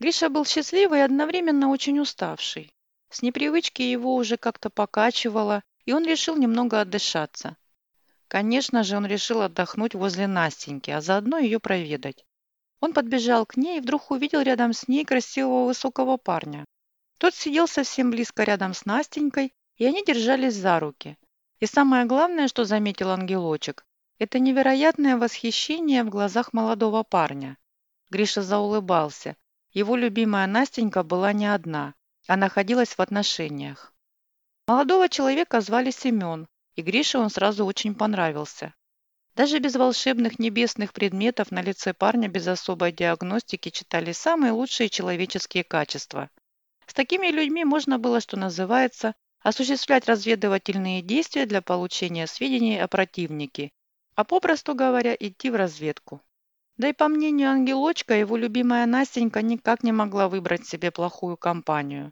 Гриша был счастливый и одновременно очень уставший. С непривычки его уже как-то покачивало, и он решил немного отдышаться. Конечно же, он решил отдохнуть возле Настеньки, а заодно ее проведать. Он подбежал к ней и вдруг увидел рядом с ней красивого высокого парня. Тот сидел совсем близко рядом с Настенькой, и они держались за руки. И самое главное, что заметил ангелочек, это невероятное восхищение в глазах молодого парня. Гриша заулыбался. Его любимая Настенька была не одна, а находилась в отношениях. Молодого человека звали Семен, и Грише он сразу очень понравился. Даже без волшебных небесных предметов на лице парня без особой диагностики читали самые лучшие человеческие качества. С такими людьми можно было, что называется, осуществлять разведывательные действия для получения сведений о противнике, а попросту говоря, идти в разведку. Да и по мнению ангелочка, его любимая Настенька никак не могла выбрать себе плохую компанию.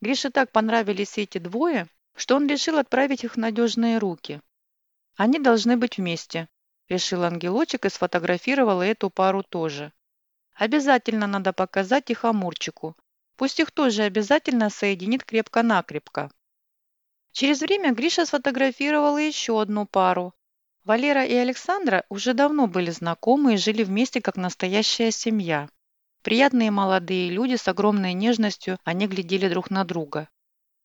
Грише так понравились эти двое, что он решил отправить их в надежные руки. Они должны быть вместе, решил ангелочек и сфотографировал эту пару тоже. Обязательно надо показать их Амурчику. Пусть их тоже обязательно соединит крепко-накрепко. Через время Гриша сфотографировал еще одну пару. Валера и Александра уже давно были знакомы и жили вместе как настоящая семья. Приятные молодые люди с огромной нежностью, они глядели друг на друга.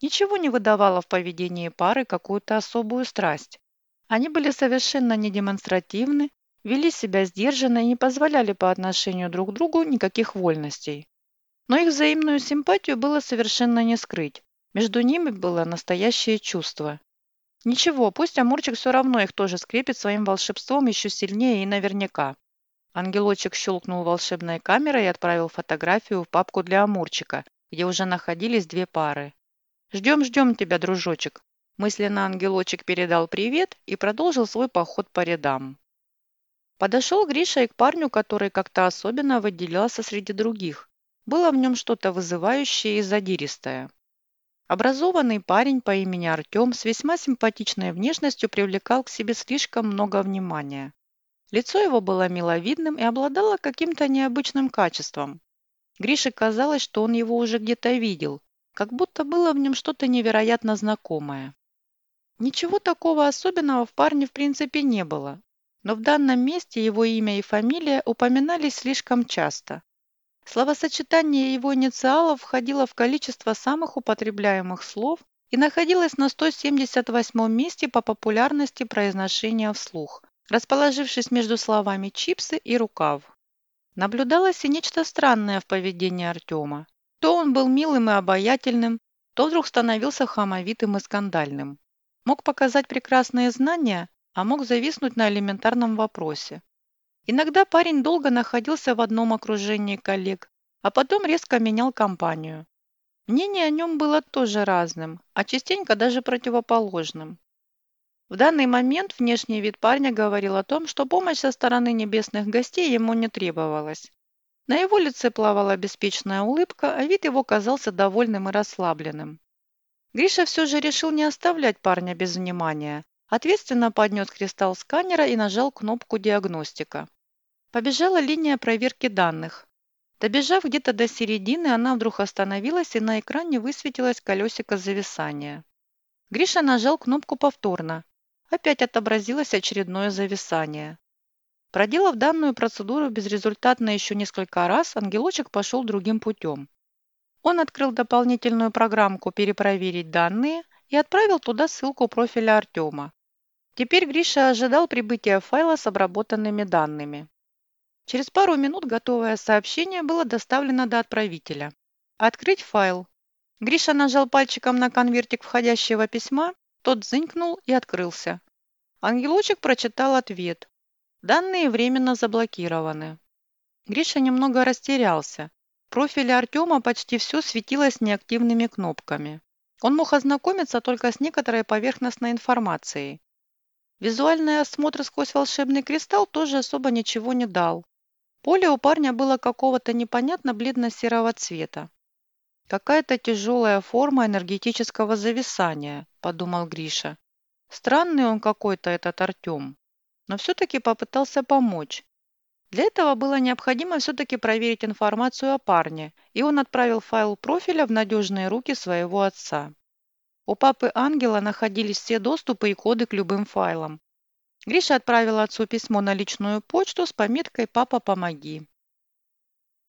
Ничего не выдавало в поведении пары какую-то особую страсть. Они были совершенно недемонстративны, вели себя сдержанно и не позволяли по отношению друг к другу никаких вольностей. Но их взаимную симпатию было совершенно не скрыть. Между ними было настоящее чувство. Ничего, пусть Амурчик все равно их тоже скрепит своим волшебством еще сильнее и наверняка. Ангелочек щелкнул волшебной камерой и отправил фотографию в папку для Амурчика, где уже находились две пары. «Ждем, ждем тебя, дружочек!» Мысленно ангелочек передал привет и продолжил свой поход по рядам. Подошел Гриша и к парню, который как-то особенно выделялся среди других. Было в нем что-то вызывающее и задиристое. Образованный парень по имени Артем с весьма симпатичной внешностью привлекал к себе слишком много внимания. Лицо его было миловидным и обладало каким-то необычным качеством. Грише казалось, что он его уже где-то видел, как будто было в нем что-то невероятно знакомое. Ничего такого особенного в парне в принципе не было, но в данном месте его имя и фамилия упоминались слишком часто. Словосочетание его инициалов входило в количество самых употребляемых слов и находилось на 178 месте по популярности произношения вслух, расположившись между словами «чипсы» и «рукав». Наблюдалось и нечто странное в поведении Артема. То он был милым и обаятельным, то вдруг становился хамовитым и скандальным. Мог показать прекрасные знания, а мог зависнуть на элементарном вопросе. Иногда парень долго находился в одном окружении коллег, а потом резко менял компанию. Мнение о нем было тоже разным, а частенько даже противоположным. В данный момент внешний вид парня говорил о том, что помощь со стороны небесных гостей ему не требовалась. На его лице плавала беспечная улыбка, а вид его казался довольным и расслабленным. Гриша все же решил не оставлять парня без внимания. Ответственно поднес кристалл сканера и нажал кнопку «Диагностика». Побежала линия проверки данных. Добежав где-то до середины, она вдруг остановилась, и на экране высветилось колесико зависания. Гриша нажал кнопку повторно. Опять отобразилось очередное зависание. Проделав данную процедуру безрезультатно еще несколько раз, ангелочек пошел другим путем. Он открыл дополнительную программку «Перепроверить данные» и отправил туда ссылку профиля Артема. Теперь Гриша ожидал прибытия файла с обработанными данными. Через пару минут готовое сообщение было доставлено до отправителя. «Открыть файл». Гриша нажал пальчиком на конвертик входящего письма, тот зынькнул и открылся. Ангелочек прочитал ответ. Данные временно заблокированы. Гриша немного растерялся. В профиле Артема почти все светилось неактивными кнопками. Он мог ознакомиться только с некоторой поверхностной информацией. Визуальный осмотр сквозь волшебный кристалл тоже особо ничего не дал. Поле у парня было какого-то непонятно бледно-серого цвета. «Какая-то тяжелая форма энергетического зависания», – подумал Гриша. «Странный он какой-то этот Артем» но все-таки попытался помочь. Для этого было необходимо все-таки проверить информацию о парне, и он отправил файл профиля в надежные руки своего отца. У папы Ангела находились все доступы и коды к любым файлам. Гриша отправил отцу письмо на личную почту с пометкой «Папа, помоги».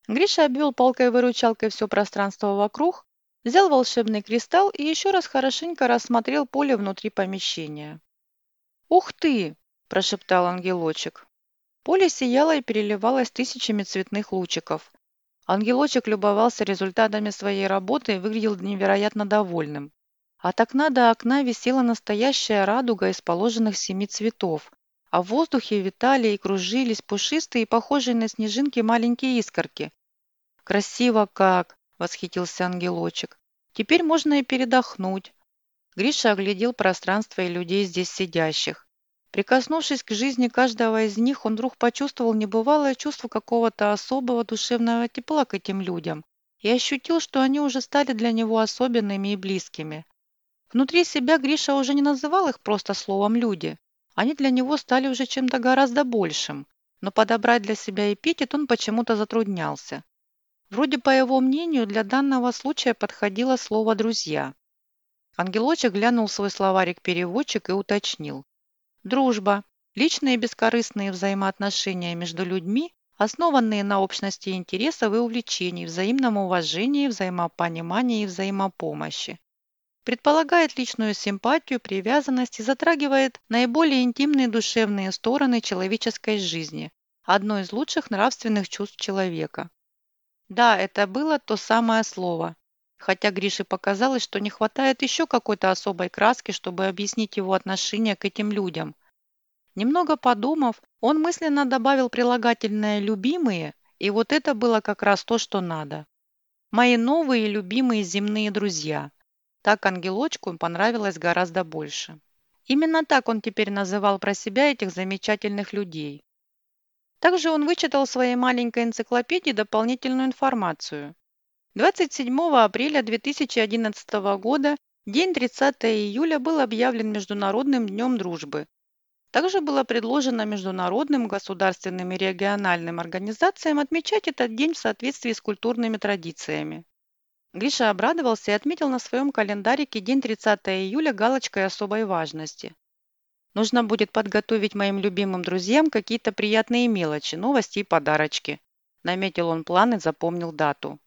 Гриша обвел палкой-выручалкой все пространство вокруг, взял волшебный кристалл и еще раз хорошенько рассмотрел поле внутри помещения. «Ух ты!» – прошептал ангелочек. Поле сияло и переливалось тысячами цветных лучиков. Ангелочек любовался результатами своей работы и выглядел невероятно довольным. От окна до окна висела настоящая радуга из положенных семи цветов, а в воздухе витали и кружились пушистые и похожие на снежинки маленькие искорки. «Красиво как!» – восхитился ангелочек. «Теперь можно и передохнуть». Гриша оглядел пространство и людей здесь сидящих. Прикоснувшись к жизни каждого из них, он вдруг почувствовал небывалое чувство какого-то особого душевного тепла к этим людям и ощутил, что они уже стали для него особенными и близкими. Внутри себя Гриша уже не называл их просто словом «люди». Они для него стали уже чем-то гораздо большим, но подобрать для себя эпитет он почему-то затруднялся. Вроде, по его мнению, для данного случая подходило слово «друзья». Ангелочек глянул свой словарик-переводчик и уточнил. Дружба. Личные бескорыстные взаимоотношения между людьми, основанные на общности интересов и увлечений, взаимном уважении, взаимопонимании и взаимопомощи. Предполагает личную симпатию, привязанность и затрагивает наиболее интимные душевные стороны человеческой жизни, одно из лучших нравственных чувств человека. Да, это было то самое слово, хотя Грише показалось, что не хватает еще какой-то особой краски, чтобы объяснить его отношение к этим людям. Немного подумав, он мысленно добавил прилагательное «любимые», и вот это было как раз то, что надо. «Мои новые любимые земные друзья». Так ангелочку понравилось гораздо больше. Именно так он теперь называл про себя этих замечательных людей. Также он вычитал в своей маленькой энциклопедии дополнительную информацию. 27 апреля 2011 года, день 30 июля, был объявлен Международным днем дружбы. Также было предложено международным, государственным и региональным организациям отмечать этот день в соответствии с культурными традициями. Гриша обрадовался и отметил на своем календарике день 30 июля галочкой особой важности. Нужно будет подготовить моим любимым друзьям какие-то приятные мелочи, новости и подарочки. Наметил он план и запомнил дату.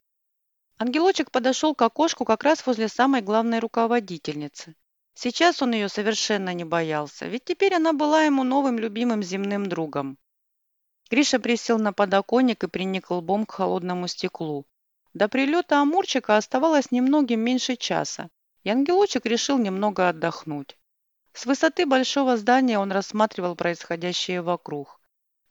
Ангелочек подошел к окошку как раз возле самой главной руководительницы. Сейчас он ее совершенно не боялся, ведь теперь она была ему новым любимым земным другом. Гриша присел на подоконник и приник лбом к холодному стеклу. До прилета Амурчика оставалось немногим меньше часа, и ангелочек решил немного отдохнуть. С высоты большого здания он рассматривал происходящее вокруг.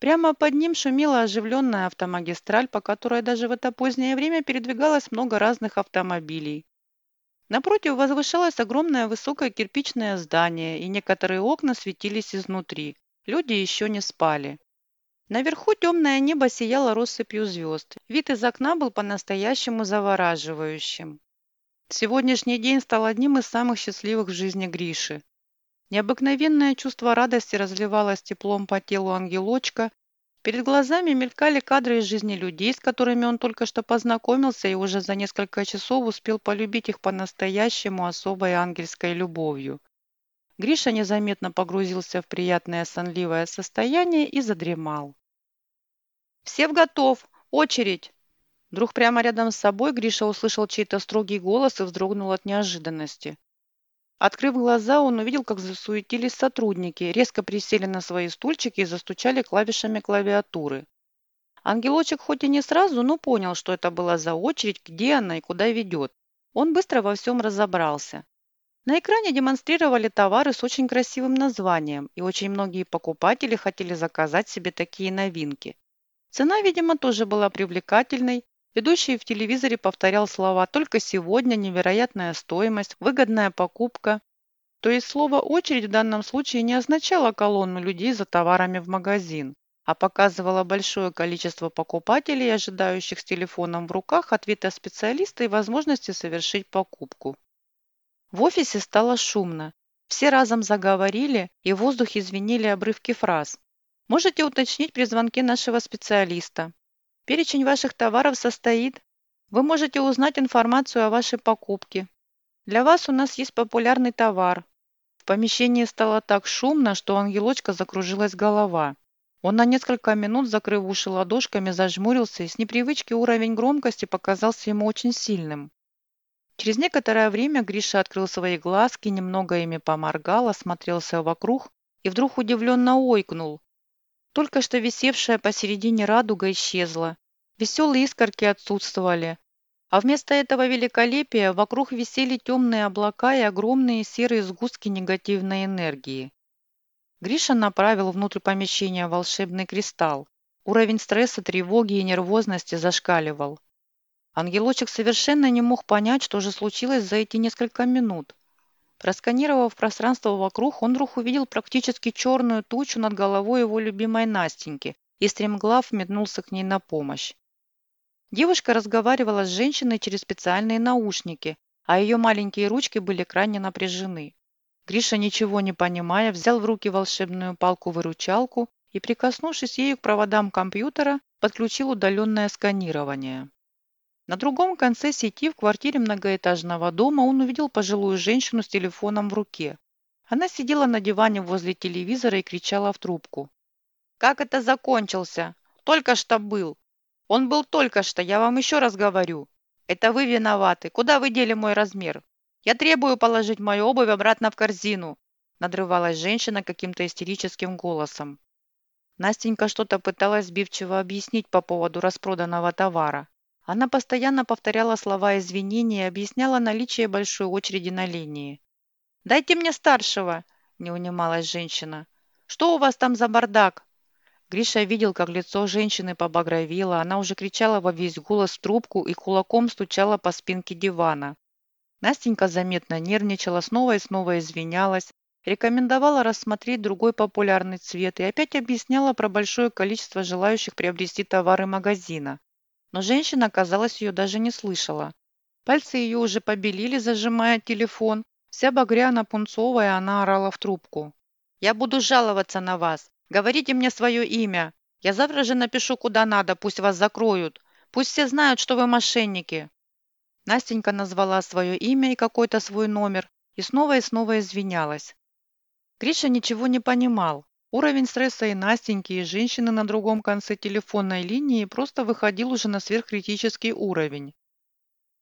Прямо под ним шумела оживленная автомагистраль, по которой даже в это позднее время передвигалось много разных автомобилей. Напротив возвышалось огромное высокое кирпичное здание, и некоторые окна светились изнутри. Люди еще не спали. Наверху темное небо сияло россыпью звезд. Вид из окна был по-настоящему завораживающим. Сегодняшний день стал одним из самых счастливых в жизни Гриши. Необыкновенное чувство радости разливалось теплом по телу ангелочка. Перед глазами мелькали кадры из жизни людей, с которыми он только что познакомился и уже за несколько часов успел полюбить их по-настоящему особой ангельской любовью. Гриша незаметно погрузился в приятное сонливое состояние и задремал. «Все в готов! Очередь!» Вдруг прямо рядом с собой Гриша услышал чей-то строгий голос и вздрогнул от неожиданности. Открыв глаза, он увидел, как засуетились сотрудники, резко присели на свои стульчики и застучали клавишами клавиатуры. Ангелочек хоть и не сразу, но понял, что это была за очередь, где она и куда ведет. Он быстро во всем разобрался. На экране демонстрировали товары с очень красивым названием, и очень многие покупатели хотели заказать себе такие новинки. Цена, видимо, тоже была привлекательной, Ведущий в телевизоре повторял слова «только сегодня», «невероятная стоимость», «выгодная покупка». То есть слово «очередь» в данном случае не означало колонну людей за товарами в магазин, а показывало большое количество покупателей, ожидающих с телефоном в руках ответа специалиста и возможности совершить покупку. В офисе стало шумно. Все разом заговорили, и в воздухе звенели обрывки фраз. Можете уточнить при звонке нашего специалиста. Перечень ваших товаров состоит. Вы можете узнать информацию о вашей покупке. Для вас у нас есть популярный товар. В помещении стало так шумно, что у ангелочка закружилась голова. Он на несколько минут, закрыв уши ладошками, зажмурился, и с непривычки уровень громкости показался ему очень сильным. Через некоторое время Гриша открыл свои глазки, немного ими поморгал, осмотрелся вокруг и вдруг удивленно ойкнул. Только что висевшая посередине радуга исчезла. Веселые искорки отсутствовали. А вместо этого великолепия вокруг висели темные облака и огромные серые сгустки негативной энергии. Гриша направил внутрь помещения волшебный кристалл. Уровень стресса, тревоги и нервозности зашкаливал. Ангелочек совершенно не мог понять, что же случилось за эти несколько минут. Просканировав пространство вокруг, он вдруг увидел практически черную тучу над головой его любимой Настеньки и стремглав метнулся к ней на помощь. Девушка разговаривала с женщиной через специальные наушники, а ее маленькие ручки были крайне напряжены. Гриша, ничего не понимая, взял в руки волшебную палку-выручалку и, прикоснувшись ею к проводам компьютера, подключил удаленное сканирование. На другом конце сети в квартире многоэтажного дома он увидел пожилую женщину с телефоном в руке. Она сидела на диване возле телевизора и кричала в трубку. «Как это закончился? Только что был. Он был только что, я вам еще раз говорю. Это вы виноваты. Куда вы дели мой размер? Я требую положить мою обувь обратно в корзину», надрывалась женщина каким-то истерическим голосом. Настенька что-то пыталась сбивчиво объяснить по поводу распроданного товара. Она постоянно повторяла слова извинения и объясняла наличие большой очереди на линии. «Дайте мне старшего!» – не унималась женщина. «Что у вас там за бардак?» Гриша видел, как лицо женщины побагровело, она уже кричала во весь голос трубку и кулаком стучала по спинке дивана. Настенька заметно нервничала, снова и снова извинялась, рекомендовала рассмотреть другой популярный цвет и опять объясняла про большое количество желающих приобрести товары магазина. Но женщина, казалось, ее даже не слышала. Пальцы ее уже побелили, зажимая телефон. Вся багряно-пунцовая она орала в трубку. «Я буду жаловаться на вас. Говорите мне свое имя. Я завтра же напишу, куда надо, пусть вас закроют. Пусть все знают, что вы мошенники». Настенька назвала свое имя и какой-то свой номер и снова и снова извинялась. Гриша ничего не понимал. Уровень стресса и Настеньки, и женщины на другом конце телефонной линии просто выходил уже на сверхкритический уровень.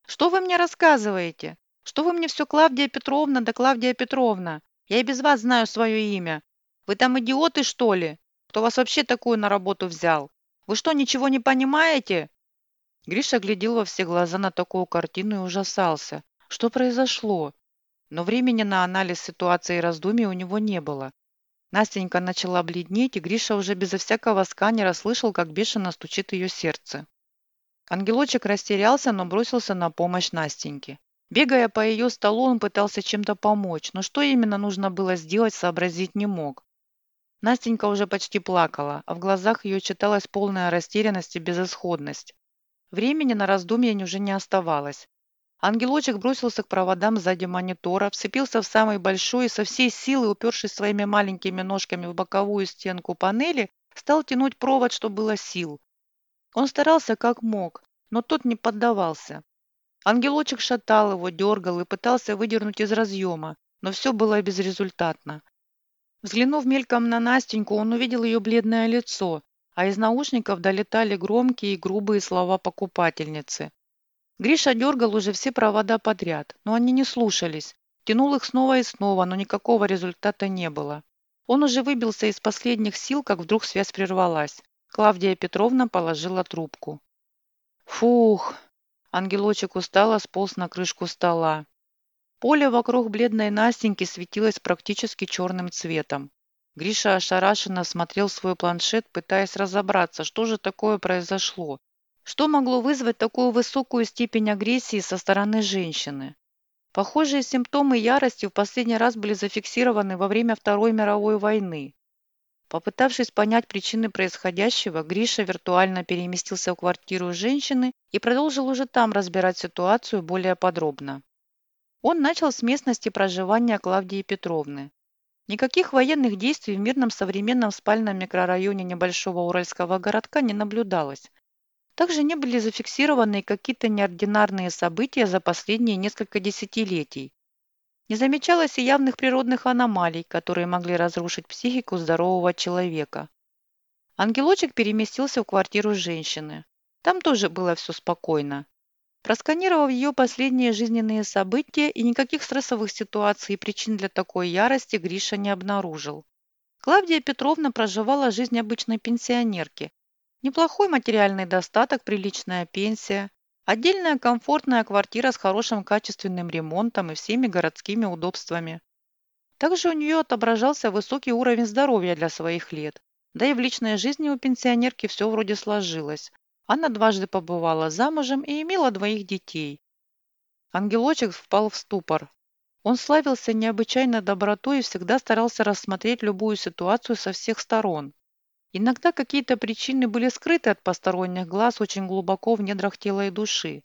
«Что вы мне рассказываете? Что вы мне все Клавдия Петровна да Клавдия Петровна? Я и без вас знаю свое имя. Вы там идиоты, что ли? Кто вас вообще такую на работу взял? Вы что, ничего не понимаете?» Гриша глядел во все глаза на такую картину и ужасался. Что произошло? Но времени на анализ ситуации и раздумий у него не было. Настенька начала бледнеть, и Гриша уже безо всякого сканера слышал, как бешено стучит ее сердце. Ангелочек растерялся, но бросился на помощь Настеньке. Бегая по ее столу, он пытался чем-то помочь, но что именно нужно было сделать, сообразить не мог. Настенька уже почти плакала, а в глазах ее читалась полная растерянность и безысходность. Времени на раздумья уже не оставалось. Ангелочек бросился к проводам сзади монитора, вцепился в самый большой и со всей силы, упершись своими маленькими ножками в боковую стенку панели, стал тянуть провод, что было сил. Он старался как мог, но тот не поддавался. Ангелочек шатал его, дергал и пытался выдернуть из разъема, но все было безрезультатно. Взглянув мельком на Настеньку, он увидел ее бледное лицо, а из наушников долетали громкие и грубые слова покупательницы. Гриша дергал уже все провода подряд, но они не слушались. Тянул их снова и снова, но никакого результата не было. Он уже выбился из последних сил, как вдруг связь прервалась. Клавдия Петровна положила трубку. «Фух!» Ангелочек устало сполз на крышку стола. Поле вокруг бледной Настеньки светилось практически черным цветом. Гриша ошарашенно смотрел свой планшет, пытаясь разобраться, что же такое произошло, что могло вызвать такую высокую степень агрессии со стороны женщины? Похожие симптомы ярости в последний раз были зафиксированы во время Второй мировой войны. Попытавшись понять причины происходящего, Гриша виртуально переместился в квартиру женщины и продолжил уже там разбирать ситуацию более подробно. Он начал с местности проживания Клавдии Петровны. Никаких военных действий в мирном современном спальном микрорайоне небольшого уральского городка не наблюдалось. Также не были зафиксированы какие-то неординарные события за последние несколько десятилетий. Не замечалось и явных природных аномалий, которые могли разрушить психику здорового человека. Ангелочек переместился в квартиру женщины. Там тоже было все спокойно. Просканировав ее последние жизненные события и никаких стрессовых ситуаций и причин для такой ярости Гриша не обнаружил. Клавдия Петровна проживала жизнь обычной пенсионерки. Неплохой материальный достаток, приличная пенсия, отдельная комфортная квартира с хорошим качественным ремонтом и всеми городскими удобствами. Также у нее отображался высокий уровень здоровья для своих лет. Да и в личной жизни у пенсионерки все вроде сложилось. Она дважды побывала замужем и имела двоих детей. Ангелочек впал в ступор. Он славился необычайной добротой и всегда старался рассмотреть любую ситуацию со всех сторон. Иногда какие-то причины были скрыты от посторонних глаз очень глубоко в недрах тела и души.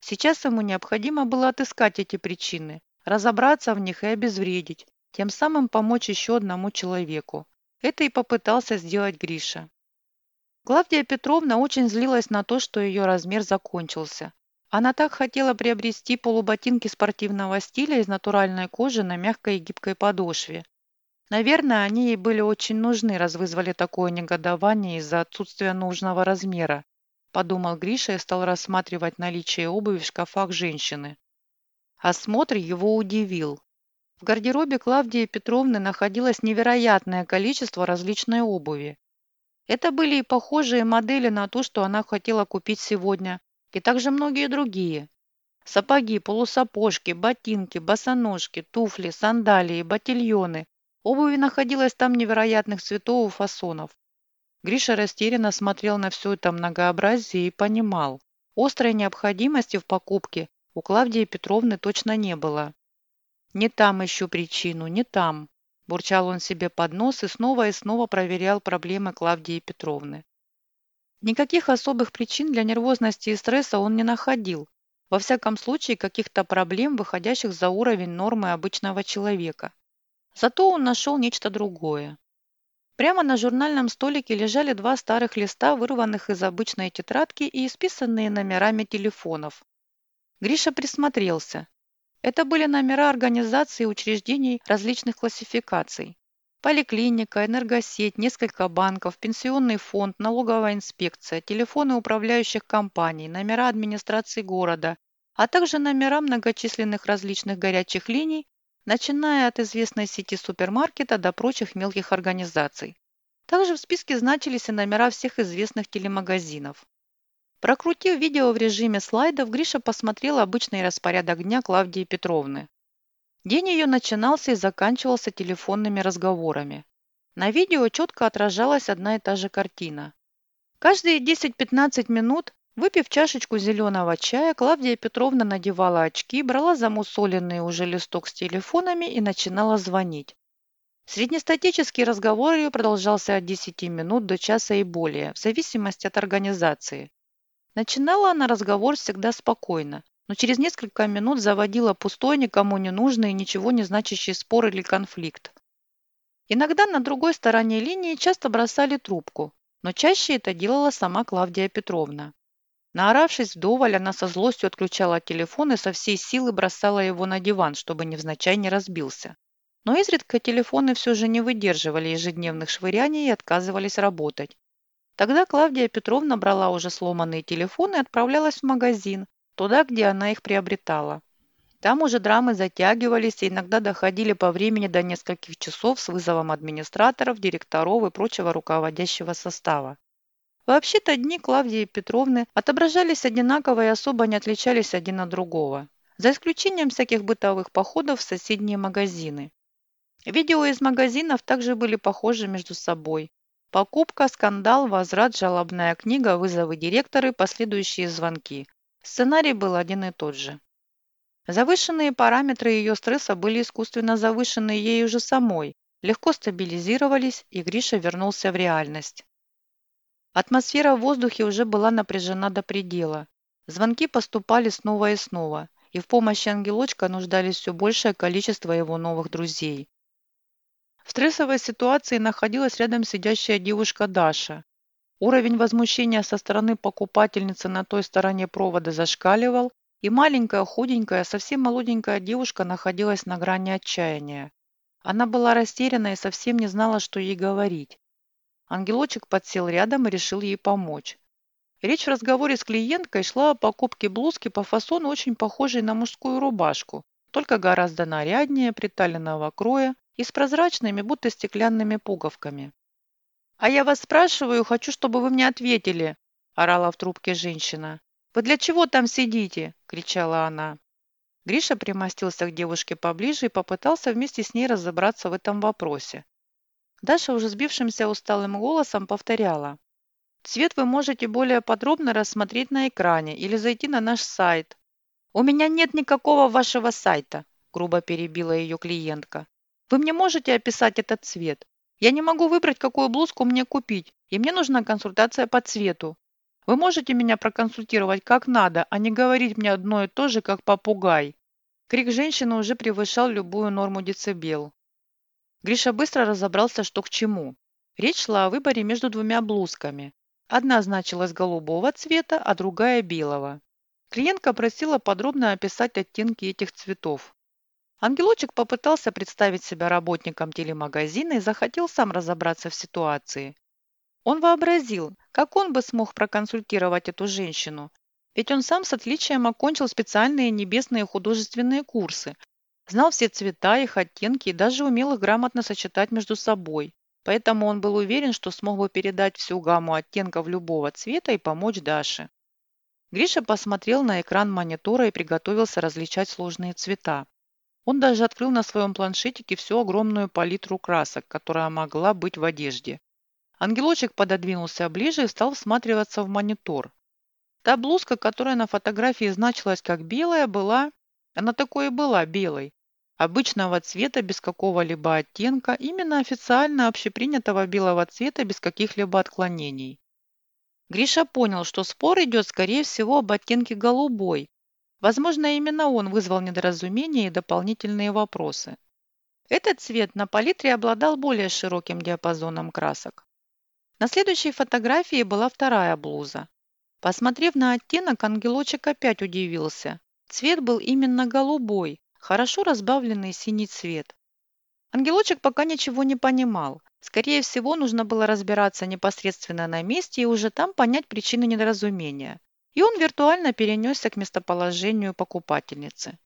Сейчас ему необходимо было отыскать эти причины, разобраться в них и обезвредить, тем самым помочь еще одному человеку. Это и попытался сделать Гриша. Клавдия Петровна очень злилась на то, что ее размер закончился. Она так хотела приобрести полуботинки спортивного стиля из натуральной кожи на мягкой и гибкой подошве. Наверное, они ей были очень нужны, раз вызвали такое негодование из-за отсутствия нужного размера, подумал Гриша и стал рассматривать наличие обуви в шкафах женщины. Осмотр его удивил. В гардеробе Клавдии Петровны находилось невероятное количество различной обуви. Это были и похожие модели на ту, что она хотела купить сегодня, и также многие другие. Сапоги, полусапожки, ботинки, босоножки, туфли, сандалии, ботильоны. Обуви находилось там невероятных цветов и фасонов. Гриша растерянно смотрел на все это многообразие и понимал, острой необходимости в покупке у Клавдии Петровны точно не было. Не там ищу причину, не там. Бурчал он себе под нос и снова и снова проверял проблемы Клавдии Петровны. Никаких особых причин для нервозности и стресса он не находил. Во всяком случае, каких-то проблем, выходящих за уровень нормы обычного человека. Зато он нашел нечто другое. Прямо на журнальном столике лежали два старых листа, вырванных из обычной тетрадки и исписанные номерами телефонов. Гриша присмотрелся. Это были номера организаций и учреждений различных классификаций. Поликлиника, энергосеть, несколько банков, пенсионный фонд, налоговая инспекция, телефоны управляющих компаний, номера администрации города, а также номера многочисленных различных горячих линий, начиная от известной сети супермаркета до прочих мелких организаций. Также в списке значились и номера всех известных телемагазинов. Прокрутив видео в режиме слайдов, Гриша посмотрел обычный распорядок дня Клавдии Петровны. День ее начинался и заканчивался телефонными разговорами. На видео четко отражалась одна и та же картина. Каждые 10-15 минут, выпив чашечку зеленого чая, Клавдия Петровна надевала очки, брала замусоленный уже листок с телефонами и начинала звонить. Среднестатический разговор ее продолжался от 10 минут до часа и более, в зависимости от организации. Начинала она разговор всегда спокойно, но через несколько минут заводила пустой, никому не нужный и ничего не значащий спор или конфликт. Иногда на другой стороне линии часто бросали трубку, но чаще это делала сама Клавдия Петровна. Наоравшись вдоволь, она со злостью отключала телефон и со всей силы бросала его на диван, чтобы невзначай не разбился. Но изредка телефоны все же не выдерживали ежедневных швыряний и отказывались работать. Тогда Клавдия Петровна брала уже сломанные телефоны и отправлялась в магазин, туда, где она их приобретала. Там уже драмы затягивались и иногда доходили по времени до нескольких часов с вызовом администраторов, директоров и прочего руководящего состава. Вообще-то дни Клавдии Петровны отображались одинаково и особо не отличались один от другого, за исключением всяких бытовых походов в соседние магазины. Видео из магазинов также были похожи между собой. Покупка, скандал, возврат, жалобная книга, вызовы директора и последующие звонки. Сценарий был один и тот же. Завышенные параметры ее стресса были искусственно завышены ею же самой, легко стабилизировались, и Гриша вернулся в реальность. Атмосфера в воздухе уже была напряжена до предела. Звонки поступали снова и снова, и в помощи ангелочка нуждались все большее количество его новых друзей. В стрессовой ситуации находилась рядом сидящая девушка Даша. Уровень возмущения со стороны покупательницы на той стороне провода зашкаливал, и маленькая, худенькая, совсем молоденькая девушка находилась на грани отчаяния. Она была растеряна и совсем не знала, что ей говорить. Ангелочек подсел рядом и решил ей помочь. Речь в разговоре с клиенткой шла о покупке блузки по фасону, очень похожей на мужскую рубашку, только гораздо наряднее, приталенного кроя и с прозрачными, будто стеклянными пуговками. «А я вас спрашиваю, хочу, чтобы вы мне ответили», – орала в трубке женщина. «Вы для чего там сидите?» – кричала она. Гриша примостился к девушке поближе и попытался вместе с ней разобраться в этом вопросе. Даша уже сбившимся усталым голосом повторяла. «Цвет вы можете более подробно рассмотреть на экране или зайти на наш сайт». «У меня нет никакого вашего сайта», – грубо перебила ее клиентка. «Вы мне можете описать этот цвет? Я не могу выбрать, какую блузку мне купить, и мне нужна консультация по цвету. Вы можете меня проконсультировать как надо, а не говорить мне одно и то же, как попугай». Крик женщины уже превышал любую норму децибел. Гриша быстро разобрался, что к чему. Речь шла о выборе между двумя блузками. Одна значилась голубого цвета, а другая белого. Клиентка просила подробно описать оттенки этих цветов. Ангелочек попытался представить себя работником телемагазина и захотел сам разобраться в ситуации. Он вообразил, как он бы смог проконсультировать эту женщину, ведь он сам с отличием окончил специальные небесные художественные курсы, Знал все цвета, их оттенки и даже умел их грамотно сочетать между собой. Поэтому он был уверен, что смог бы передать всю гамму оттенков любого цвета и помочь Даше. Гриша посмотрел на экран монитора и приготовился различать сложные цвета. Он даже открыл на своем планшетике всю огромную палитру красок, которая могла быть в одежде. Ангелочек пододвинулся ближе и стал всматриваться в монитор. Та блузка, которая на фотографии значилась как белая, была... Она такой и была белой, обычного цвета без какого-либо оттенка, именно официально общепринятого белого цвета без каких-либо отклонений. Гриша понял, что спор идет, скорее всего, об оттенке голубой. Возможно, именно он вызвал недоразумения и дополнительные вопросы. Этот цвет на палитре обладал более широким диапазоном красок. На следующей фотографии была вторая блуза. Посмотрев на оттенок, ангелочек опять удивился. Цвет был именно голубой, хорошо разбавленный синий цвет. Ангелочек пока ничего не понимал. Скорее всего, нужно было разбираться непосредственно на месте и уже там понять причины недоразумения. И он виртуально перенесся к местоположению покупательницы.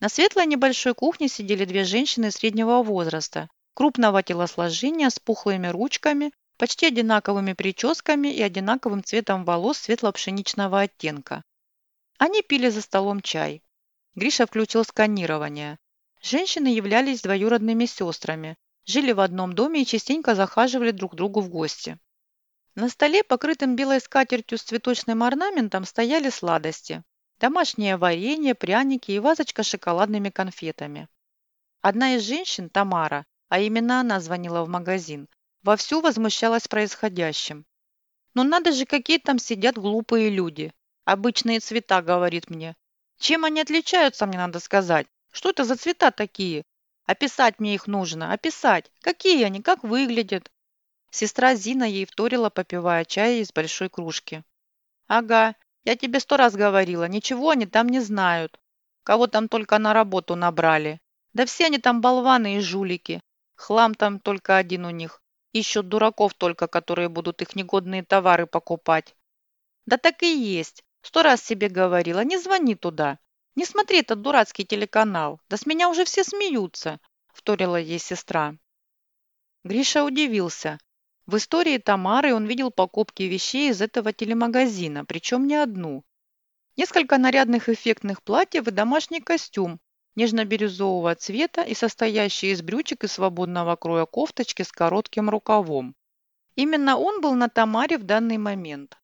На светлой небольшой кухне сидели две женщины среднего возраста, крупного телосложения с пухлыми ручками, почти одинаковыми прическами и одинаковым цветом волос светло-пшеничного оттенка. Они пили за столом чай. Гриша включил сканирование. Женщины являлись двоюродными сестрами, жили в одном доме и частенько захаживали друг другу в гости. На столе, покрытым белой скатертью с цветочным орнаментом, стояли сладости. Домашнее варенье, пряники и вазочка с шоколадными конфетами. Одна из женщин, Тамара, а именно она звонила в магазин, вовсю возмущалась происходящим. «Ну надо же, какие там сидят глупые люди. Обычные цвета, говорит мне. Чем они отличаются, мне надо сказать. Что это за цвета такие? Описать мне их нужно, описать. Какие они, как выглядят? Сестра Зина ей вторила, попивая чай из большой кружки. Ага, я тебе сто раз говорила, ничего они там не знают. Кого там только на работу набрали. Да все они там болваны и жулики. Хлам там только один у них. Ищут дураков только, которые будут их негодные товары покупать. Да так и есть. Сто раз себе говорила, не звони туда. Не смотри этот дурацкий телеканал. Да с меня уже все смеются, вторила ей сестра. Гриша удивился. В истории Тамары он видел покупки вещей из этого телемагазина, причем не одну. Несколько нарядных эффектных платьев и домашний костюм нежно-бирюзового цвета и состоящий из брючек и свободного кроя кофточки с коротким рукавом. Именно он был на Тамаре в данный момент.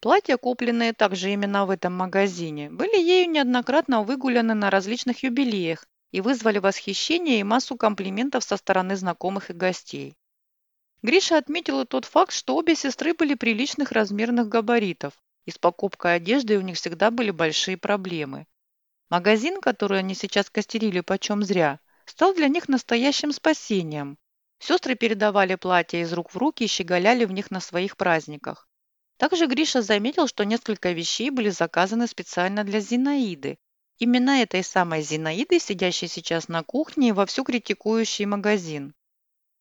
Платья, купленные также именно в этом магазине, были ею неоднократно выгуляны на различных юбилеях и вызвали восхищение и массу комплиментов со стороны знакомых и гостей. Гриша отметил и тот факт, что обе сестры были приличных размерных габаритов, и с покупкой одежды у них всегда были большие проблемы. Магазин, который они сейчас костерили почем зря, стал для них настоящим спасением. Сестры передавали платья из рук в руки и щеголяли в них на своих праздниках. Также Гриша заметил, что несколько вещей были заказаны специально для Зинаиды. Именно этой самой Зинаиды, сидящей сейчас на кухне и вовсю критикующей магазин.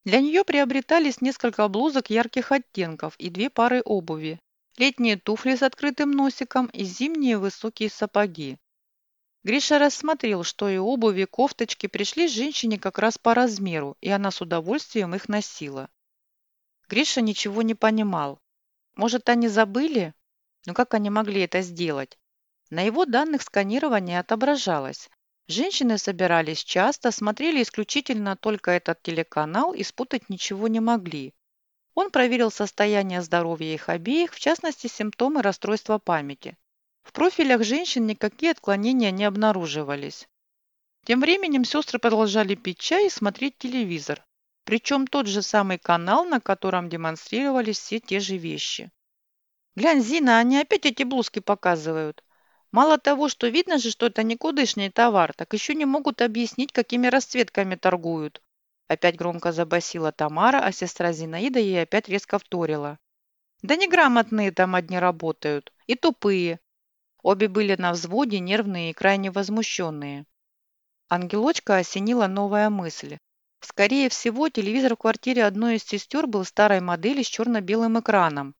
Для нее приобретались несколько блузок ярких оттенков и две пары обуви, летние туфли с открытым носиком и зимние высокие сапоги. Гриша рассмотрел, что и обувь, и кофточки пришли женщине как раз по размеру, и она с удовольствием их носила. Гриша ничего не понимал. Может, они забыли? Но как они могли это сделать? На его данных сканирование отображалось. Женщины собирались часто, смотрели исключительно только этот телеканал и спутать ничего не могли. Он проверил состояние здоровья их обеих, в частности, симптомы расстройства памяти. В профилях женщин никакие отклонения не обнаруживались. Тем временем сестры продолжали пить чай и смотреть телевизор. Причем тот же самый канал, на котором демонстрировались все те же вещи. «Глянь, Зина, они опять эти блузки показывают. Мало того, что видно же, что это никудышный товар, так еще не могут объяснить, какими расцветками торгуют. Опять громко забасила Тамара, а сестра Зинаида ей опять резко вторила. Да неграмотные там одни работают. И тупые. Обе были на взводе, нервные и крайне возмущенные. Ангелочка осенила новая мысль. Скорее всего, телевизор в квартире одной из сестер был старой модели с черно-белым экраном.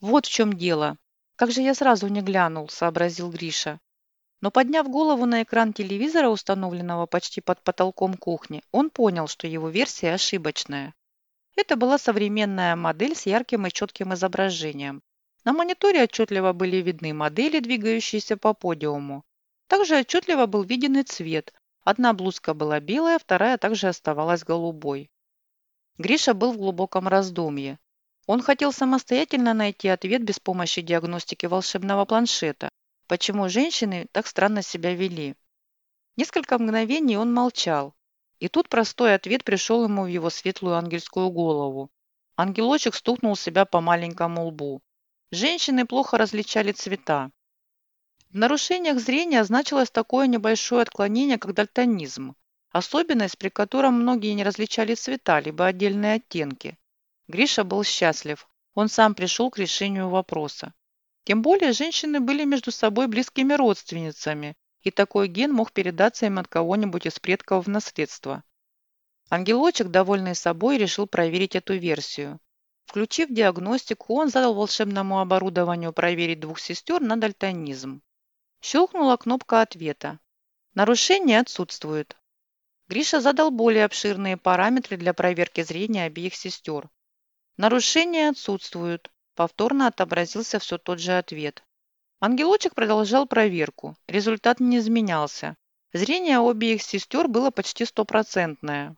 Вот в чем дело. Как же я сразу не глянул, сообразил Гриша. Но подняв голову на экран телевизора, установленного почти под потолком кухни, он понял, что его версия ошибочная. Это была современная модель с ярким и четким изображением. На мониторе отчетливо были видны модели, двигающиеся по подиуму. Также отчетливо был виден и цвет. Одна блузка была белая, вторая также оставалась голубой. Гриша был в глубоком раздумье. Он хотел самостоятельно найти ответ без помощи диагностики волшебного планшета, почему женщины так странно себя вели. Несколько мгновений он молчал, и тут простой ответ пришел ему в его светлую ангельскую голову. Ангелочек стукнул себя по маленькому лбу. Женщины плохо различали цвета. В нарушениях зрения значилось такое небольшое отклонение, как дальтонизм, особенность, при котором многие не различали цвета, либо отдельные оттенки. Гриша был счастлив. Он сам пришел к решению вопроса. Тем более женщины были между собой близкими родственницами, и такой ген мог передаться им от кого-нибудь из предков в наследство. Ангелочек, довольный собой, решил проверить эту версию. Включив диагностику, он задал волшебному оборудованию проверить двух сестер на дальтонизм. Щелкнула кнопка ответа. Нарушение отсутствует. Гриша задал более обширные параметры для проверки зрения обеих сестер. Нарушения отсутствуют. Повторно отобразился все тот же ответ. Ангелочек продолжал проверку. Результат не изменялся. Зрение обеих сестер было почти стопроцентное.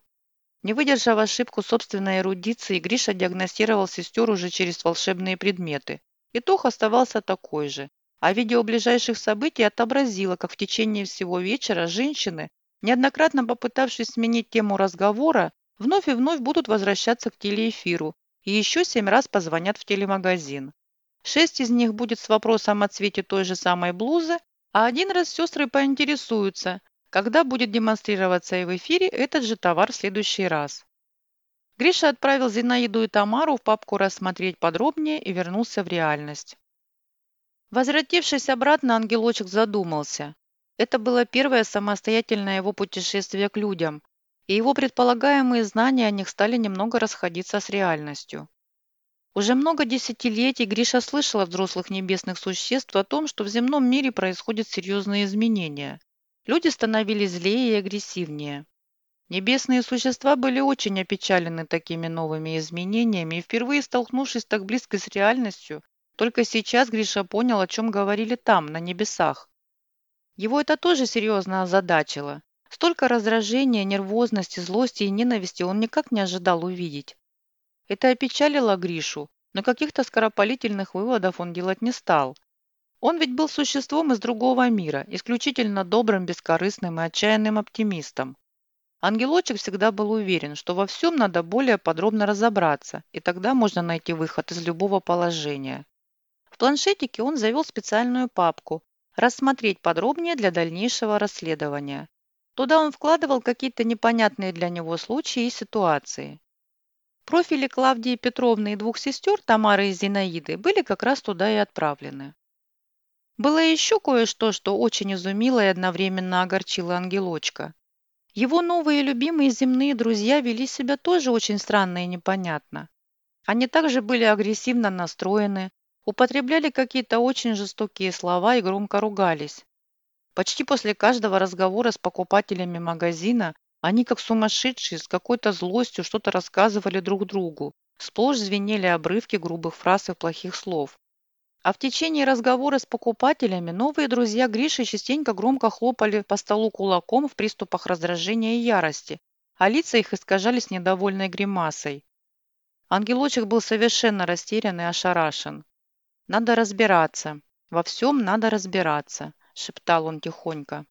Не выдержав ошибку собственной эрудиции, Гриша диагностировал сестер уже через волшебные предметы. Итог оставался такой же. А видео ближайших событий отобразило, как в течение всего вечера женщины, неоднократно попытавшись сменить тему разговора, вновь и вновь будут возвращаться к телеэфиру, и еще семь раз позвонят в телемагазин. Шесть из них будет с вопросом о цвете той же самой блузы, а один раз сестры поинтересуются, когда будет демонстрироваться и в эфире этот же товар в следующий раз. Гриша отправил Зинаиду и Тамару в папку рассмотреть подробнее и вернулся в реальность. Возвратившись обратно, ангелочек задумался. Это было первое самостоятельное его путешествие к людям, и его предполагаемые знания о них стали немного расходиться с реальностью. Уже много десятилетий Гриша слышал от взрослых небесных существ о том, что в земном мире происходят серьезные изменения. Люди становились злее и агрессивнее. Небесные существа были очень опечалены такими новыми изменениями, и впервые столкнувшись так близко с реальностью, только сейчас Гриша понял, о чем говорили там, на небесах. Его это тоже серьезно озадачило. Столько раздражения, нервозности, злости и ненависти он никак не ожидал увидеть. Это опечалило Гришу, но каких-то скоропалительных выводов он делать не стал. Он ведь был существом из другого мира, исключительно добрым, бескорыстным и отчаянным оптимистом. Ангелочек всегда был уверен, что во всем надо более подробно разобраться, и тогда можно найти выход из любого положения. В планшетике он завел специальную папку «Рассмотреть подробнее для дальнейшего расследования». Туда он вкладывал какие-то непонятные для него случаи и ситуации. Профили Клавдии Петровны и двух сестер, Тамары и Зинаиды, были как раз туда и отправлены. Было еще кое-что, что очень изумило и одновременно огорчило ангелочка. Его новые любимые земные друзья вели себя тоже очень странно и непонятно. Они также были агрессивно настроены, употребляли какие-то очень жестокие слова и громко ругались. Почти после каждого разговора с покупателями магазина они, как сумасшедшие, с какой-то злостью что-то рассказывали друг другу. Сплошь звенели обрывки грубых фраз и плохих слов. А в течение разговора с покупателями новые друзья Гриши частенько громко хлопали по столу кулаком в приступах раздражения и ярости, а лица их искажались недовольной гримасой. Ангелочек был совершенно растерян и ошарашен. «Надо разбираться. Во всем надо разбираться», – шептал он тихонько.